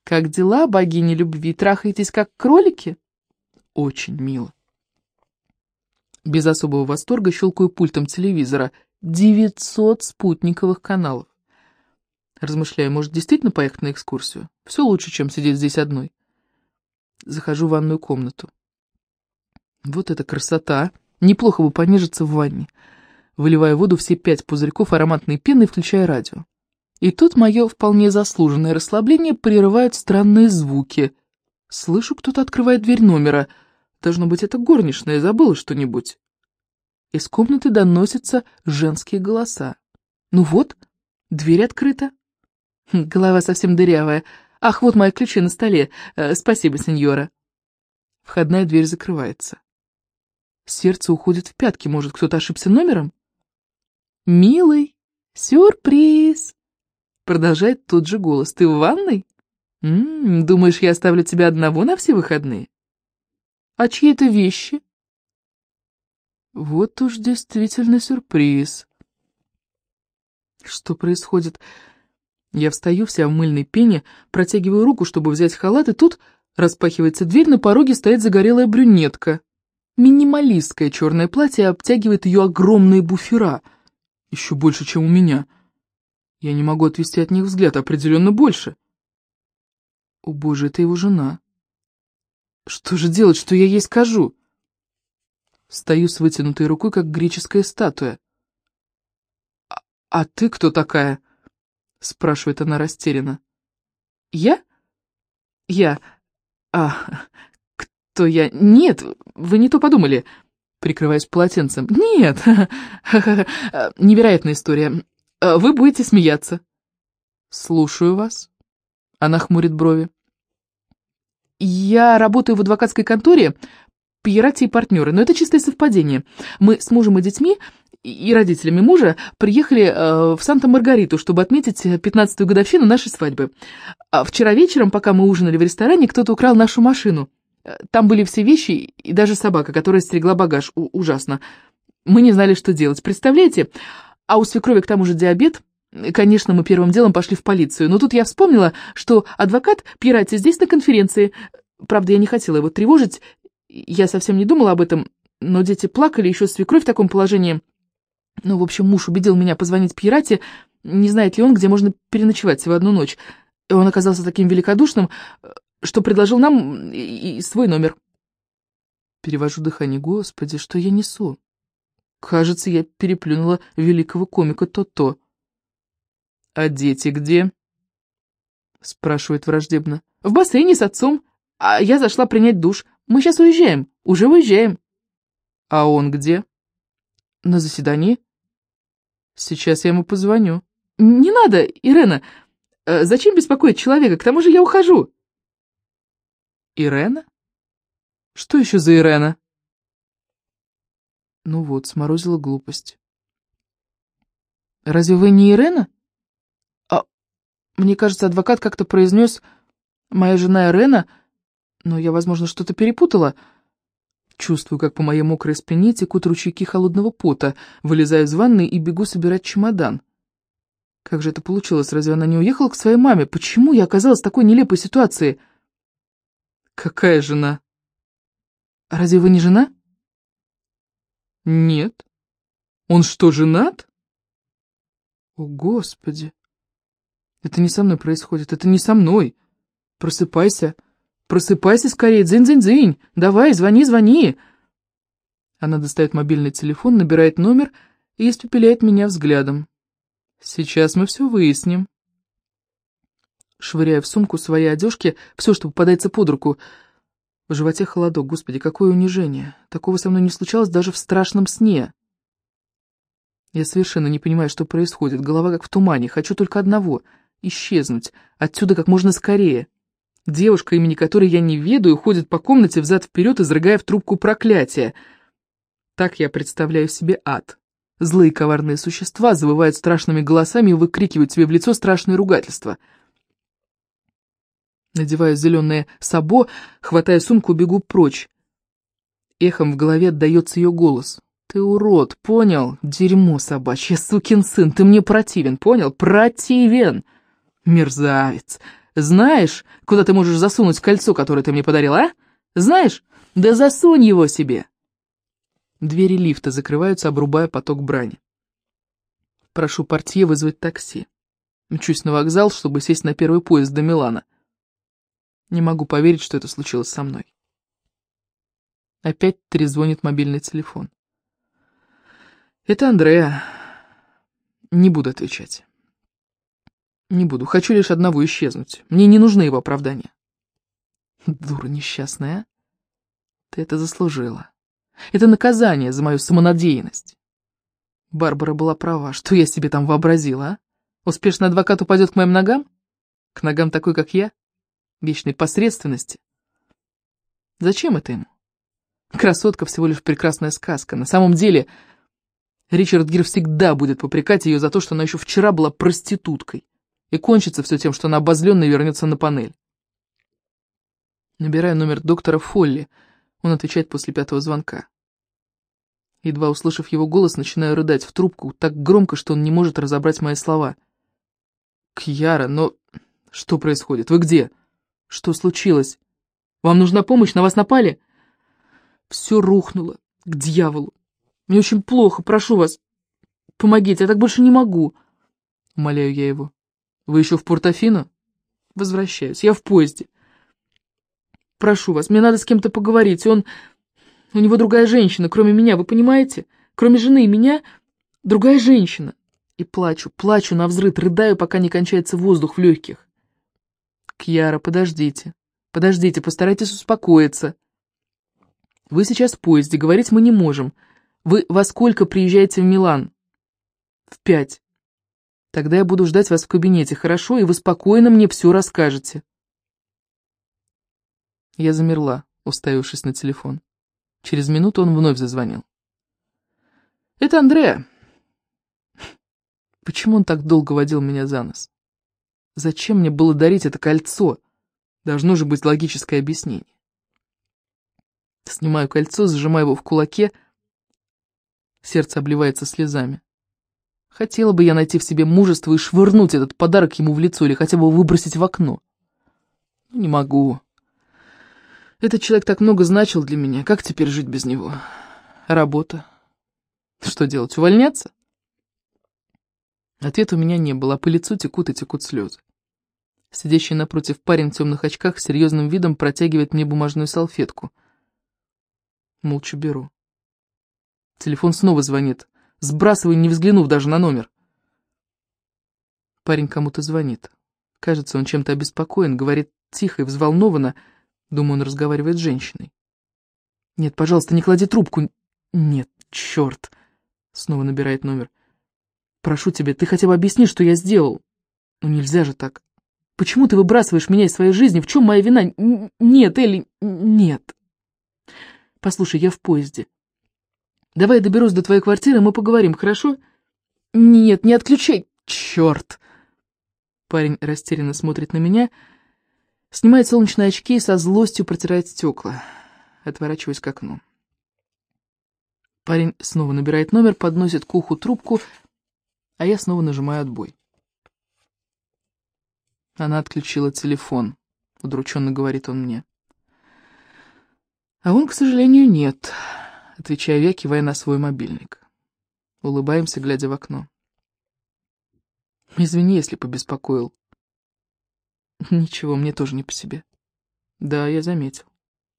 A: «Как дела, богини любви? Трахаетесь как кролики?» Очень мило. Без особого восторга щелкаю пультом телевизора. 900 спутниковых каналов. Размышляю, может, действительно поехать на экскурсию? Все лучше, чем сидеть здесь одной. Захожу в ванную комнату. Вот это красота! Неплохо бы понежиться в ванне выливая в воду все пять пузырьков ароматной пены включая радио. И тут мое вполне заслуженное расслабление прерывают странные звуки. Слышу, кто-то открывает дверь номера. Должно быть, это горничная, забыла что-нибудь. Из комнаты доносятся женские голоса. Ну вот, дверь открыта. Хм, голова совсем дырявая. Ах, вот мои ключи на столе. Э, спасибо, сеньора. Входная дверь закрывается. Сердце уходит в пятки, может, кто-то ошибся номером? «Милый, сюрприз!» Продолжает тот же голос. «Ты в ванной? М -м, думаешь, я оставлю тебя одного на все выходные? А чьи это вещи?» Вот уж действительно сюрприз. Что происходит? Я встаю вся в мыльной пене, протягиваю руку, чтобы взять халат, и тут распахивается дверь, на пороге стоит загорелая брюнетка. Минималистское черное платье обтягивает ее огромные буфера — еще больше, чем у меня. Я не могу отвести от них взгляд, определенно больше. О боже, это его жена. Что же делать, что я ей скажу? Стою с вытянутой рукой, как греческая статуя. «А, а ты кто такая?» — спрашивает она растерянно. «Я? Я? А, кто я? Нет, вы не то подумали прикрываясь полотенцем. «Нет! Невероятная история. Вы будете смеяться». «Слушаю вас». Она хмурит брови. «Я работаю в адвокатской конторе, Пьерати и партнеры, но это чистое совпадение. Мы с мужем и детьми и родителями мужа приехали э, в Санта-Маргариту, чтобы отметить 15-ю годовщину нашей свадьбы. А вчера вечером, пока мы ужинали в ресторане, кто-то украл нашу машину. Там были все вещи и даже собака, которая стерегла багаж. У ужасно. Мы не знали, что делать. Представляете? А у свекрови к тому же диабет. Конечно, мы первым делом пошли в полицию. Но тут я вспомнила, что адвокат Пирати здесь на конференции. Правда, я не хотела его тревожить. Я совсем не думала об этом. Но дети плакали, еще свекровь в таком положении. Ну, в общем, муж убедил меня позвонить Пирате. Не знает ли он, где можно переночевать всего одну ночь. И он оказался таким великодушным, что предложил нам и, и свой номер. Перевожу дыхание. Господи, что я несу? Кажется, я переплюнула великого комика То-То. «А дети где?» Спрашивает враждебно. «В бассейне с отцом. А я зашла принять душ. Мы сейчас уезжаем. Уже уезжаем». «А он где?» «На заседании». «Сейчас я ему позвоню». «Не надо, Ирена. Э, зачем беспокоить человека? К тому же я ухожу». Ирена? Что еще за Ирена? Ну вот, сморозила глупость. Разве вы не Ирена? А, мне кажется, адвокат как-то произнес «моя жена Ирена», но я, возможно, что-то перепутала. Чувствую, как по моей мокрой спине текут ручейки холодного пота, вылезаю из ванной и бегу собирать чемодан. Как же это получилось? Разве она не уехала к своей маме? Почему я оказалась в такой нелепой ситуации?» Какая жена? Разве вы не жена? Нет. Он что, женат? О, Господи. Это не со мной происходит, это не со мной. Просыпайся. Просыпайся скорее, дзынь-дзынь-дзынь! Давай, звони, звони!» Она достает мобильный телефон, набирает номер и испепеляет меня взглядом. «Сейчас мы все выясним». Швыряя в сумку свои одежки, все, что попадается под руку. В животе холодок, господи, какое унижение. Такого со мной не случалось даже в страшном сне. Я совершенно не понимаю, что происходит. Голова как в тумане. Хочу только одного — исчезнуть. Отсюда как можно скорее. Девушка, имени которой я не ведаю, ходит по комнате взад-вперед, изрыгая в трубку проклятия. Так я представляю себе ад. Злые коварные существа завывают страшными голосами и выкрикивают себе в лицо страшные ругательства. Надеваю зеленое сабо, хватая сумку, бегу прочь. Эхом в голове отдается ее голос. «Ты урод, понял? Дерьмо собачье, сукин сын, ты мне противен, понял? Противен! Мерзавец! Знаешь, куда ты можешь засунуть кольцо, которое ты мне подарил, а? Знаешь? Да засунь его себе!» Двери лифта закрываются, обрубая поток брани. Прошу портье вызвать такси. Мчусь на вокзал, чтобы сесть на первый поезд до Милана. Не могу поверить, что это случилось со мной. Опять трезвонит мобильный телефон. Это Андреа. Не буду отвечать. Не буду. Хочу лишь одного исчезнуть. Мне не нужны его оправдания. Дура несчастная. Ты это заслужила. Это наказание за мою самонадеянность. Барбара была права. Что я себе там вообразила, а? Успешный адвокат упадет к моим ногам? К ногам такой, как я? Вечной посредственности? Зачем это ему? Красотка всего лишь прекрасная сказка. На самом деле, Ричард Гир всегда будет попрекать ее за то, что она еще вчера была проституткой. И кончится все тем, что она обозленная вернется на панель. Набираю номер доктора Фолли — он отвечает после пятого звонка. Едва услышав его голос, начинаю рыдать в трубку так громко, что он не может разобрать мои слова. «Кьяра, но... Что происходит? Вы где? Что случилось? Вам нужна помощь? На вас напали?» «Все рухнуло. К дьяволу. Мне очень плохо. Прошу вас. Помогите, я так больше не могу». Умоляю я его. «Вы еще в Портофино?» «Возвращаюсь. Я в поезде. Прошу вас, мне надо с кем-то поговорить. Он... У него другая женщина, кроме меня, вы понимаете? Кроме жены и меня, другая женщина. И плачу, плачу на взрыв, рыдаю, пока не кончается воздух в легких. Кьяра, подождите. Подождите, постарайтесь успокоиться. Вы сейчас в поезде, говорить мы не можем. Вы во сколько приезжаете в Милан? В пять. Тогда я буду ждать вас в кабинете, хорошо? И вы спокойно мне все расскажете. Я замерла, уставившись на телефон. Через минуту он вновь зазвонил. «Это Андреа». Почему он так долго водил меня за нос? Зачем мне было дарить это кольцо? Должно же быть логическое объяснение. Снимаю кольцо, зажимаю его в кулаке. Сердце обливается слезами. Хотела бы я найти в себе мужество и швырнуть этот подарок ему в лицо или хотя бы выбросить в окно. Но не могу. Этот человек так много значил для меня. Как теперь жить без него? Работа. Что делать, увольняться? Ответа у меня не было, а по лицу текут и текут слезы. Сидящий напротив парень в темных очках с серьезным видом протягивает мне бумажную салфетку. Молча беру. Телефон снова звонит. Сбрасываю, не взглянув даже на номер. Парень кому-то звонит. Кажется, он чем-то обеспокоен, говорит тихо и взволнованно, Думаю, он разговаривает с женщиной. «Нет, пожалуйста, не клади трубку». «Нет, черт!» Снова набирает номер. «Прошу тебя, ты хотя бы объясни, что я сделал». «Ну нельзя же так. Почему ты выбрасываешь меня из своей жизни? В чем моя вина? Нет, Элли, нет». «Послушай, я в поезде. Давай я доберусь до твоей квартиры, мы поговорим, хорошо?» «Нет, не отключай!» «Черт!» Парень растерянно смотрит на меня, — Снимает солнечные очки и со злостью протирает стекла. Отворачиваюсь к окну. Парень снова набирает номер, подносит к уху трубку, а я снова нажимаю отбой. Она отключила телефон, удрученно говорит он мне. А он, к сожалению, нет, отвечаю я, кивая на свой мобильник. Улыбаемся, глядя в окно. Извини, если побеспокоил. Ничего, мне тоже не по себе. Да, я заметил.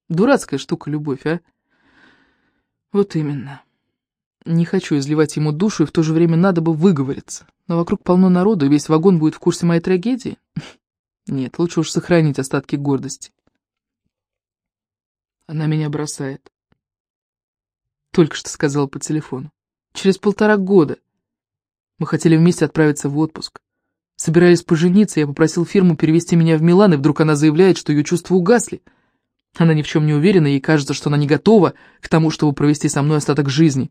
A: Дурацкая штука любовь, а? Вот именно. Не хочу изливать ему душу, и в то же время надо бы выговориться. Но вокруг полно народу, и весь вагон будет в курсе моей трагедии. Нет, лучше уж сохранить остатки гордости. Она меня бросает. Только что сказала по телефону. Через полтора года. Мы хотели вместе отправиться в отпуск. Собирались пожениться, я попросил фирму перевести меня в Милан, и вдруг она заявляет, что ее чувства угасли. Она ни в чем не уверена, ей кажется, что она не готова к тому, чтобы провести со мной остаток жизни.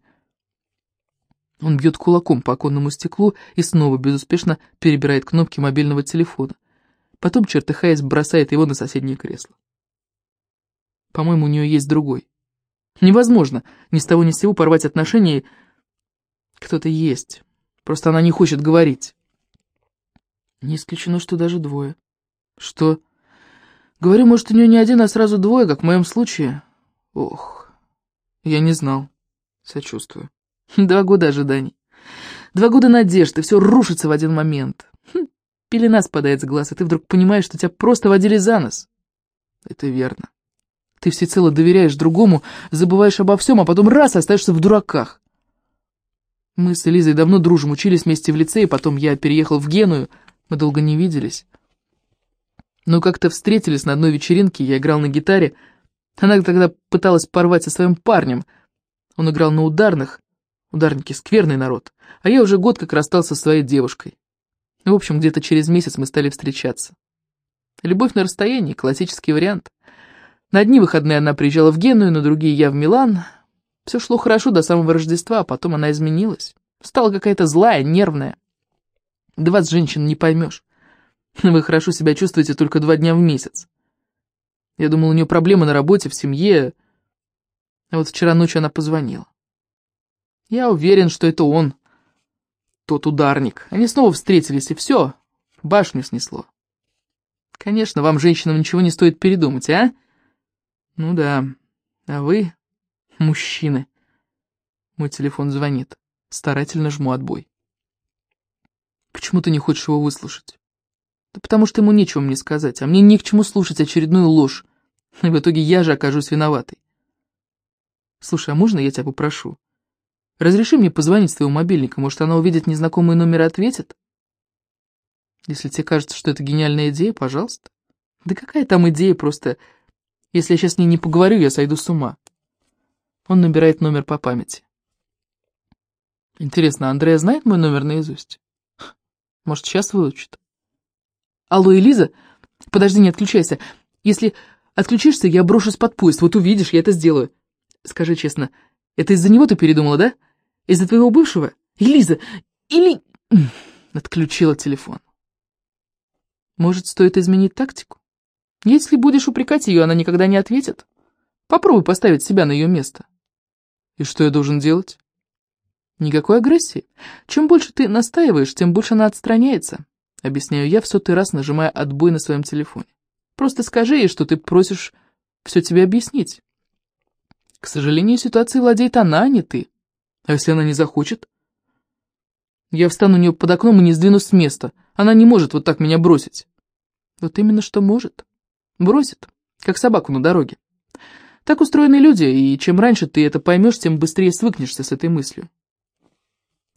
A: Он бьет кулаком по оконному стеклу и снова безуспешно перебирает кнопки мобильного телефона. Потом, чертыхаясь, бросает его на соседнее кресло. По-моему, у нее есть другой. Невозможно ни с того ни с сего порвать отношения. Кто-то есть, просто она не хочет говорить. Не исключено, что даже двое. Что? Говорю, может, у нее не один, а сразу двое, как в моем случае? Ох, я не знал. Сочувствую. Два года ожиданий. Два года надежд, и все рушится в один момент. Хм, пелена спадает с глаз, и ты вдруг понимаешь, что тебя просто водили за нос. Это верно. Ты всецело доверяешь другому, забываешь обо всем, а потом раз остаешься в дураках. Мы с Элизой давно дружим, учились вместе в лицее, потом я переехал в Геную — мы долго не виделись. Но как-то встретились на одной вечеринке, я играл на гитаре. Она тогда пыталась порвать со своим парнем. Он играл на ударных. Ударники — скверный народ. А я уже год как расстался со своей девушкой. В общем, где-то через месяц мы стали встречаться. Любовь на расстоянии — классический вариант. На одни выходные она приезжала в Геную, на другие я в Милан. Все шло хорошо до самого Рождества, а потом она изменилась. Стала какая-то злая, нервная. Да вас, женщин, не поймешь. Вы хорошо себя чувствуете только два дня в месяц. Я думал, у нее проблемы на работе, в семье. А вот вчера ночью она позвонила. Я уверен, что это он, тот ударник. Они снова встретились, и все, башню снесло. Конечно, вам, женщинам, ничего не стоит передумать, а? Ну да, а вы, мужчины. Мой телефон звонит. Старательно жму отбой. Почему ты не хочешь его выслушать? Да потому что ему нечего мне сказать, а мне не к чему слушать очередную ложь. И в итоге я же окажусь виноватой. Слушай, а можно я тебя попрошу? Разреши мне позвонить с твоего мобильника, может, она увидит незнакомый номер и ответит? Если тебе кажется, что это гениальная идея, пожалуйста. Да какая там идея, просто... Если я сейчас с ней не поговорю, я сойду с ума. Он набирает номер по памяти. Интересно, Андрея знает мой номер наизусть? Может, сейчас выучит. Алло, Элиза? Подожди, не отключайся. Если отключишься, я брошусь под поезд. Вот увидишь, я это сделаю. Скажи честно, это из-за него ты передумала, да? Из-за твоего бывшего? Элиза, или... Отключила телефон. Может, стоит изменить тактику? Если будешь упрекать ее, она никогда не ответит. Попробуй поставить себя на ее место. И что я должен делать? Никакой агрессии. Чем больше ты настаиваешь, тем больше она отстраняется. Объясняю я в сотый раз, нажимая отбой на своем телефоне. Просто скажи ей, что ты просишь все тебе объяснить. К сожалению, ситуацией владеет она, а не ты. А если она не захочет? Я встану у нее под окном и не сдвинусь с места. Она не может вот так меня бросить. Вот именно что может. Бросит, как собаку на дороге. Так устроены люди, и чем раньше ты это поймешь, тем быстрее свыкнешься с этой мыслью.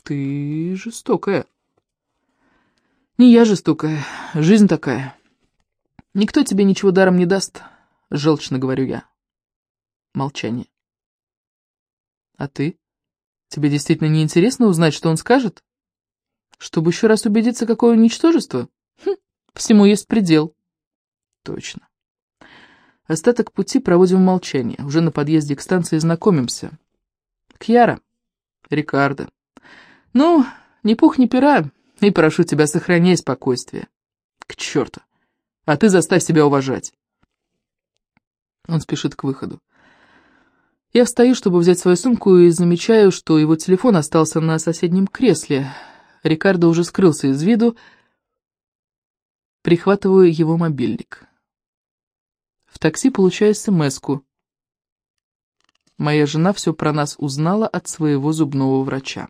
A: Ты жестокая. Не я жестокая, жизнь такая. Никто тебе ничего даром не даст, желчно говорю я. Молчание. А ты? Тебе действительно не интересно узнать, что он скажет? Чтобы еще раз убедиться, какое ничтожество? Хм, всему есть предел. Точно. Остаток пути проводим в молчании. Уже на подъезде к станции знакомимся. Кьяра, Рикардо, ну, ни пух, ни пера, и прошу тебя, сохраняй спокойствие. К черту. А ты заставь себя уважать. Он спешит к выходу. Я встаю, чтобы взять свою сумку, и замечаю, что его телефон остался на соседнем кресле. Рикардо уже скрылся из виду. Прихватываю его мобильник. В такси получаю смс -ку. Моя жена все про нас узнала от своего зубного врача.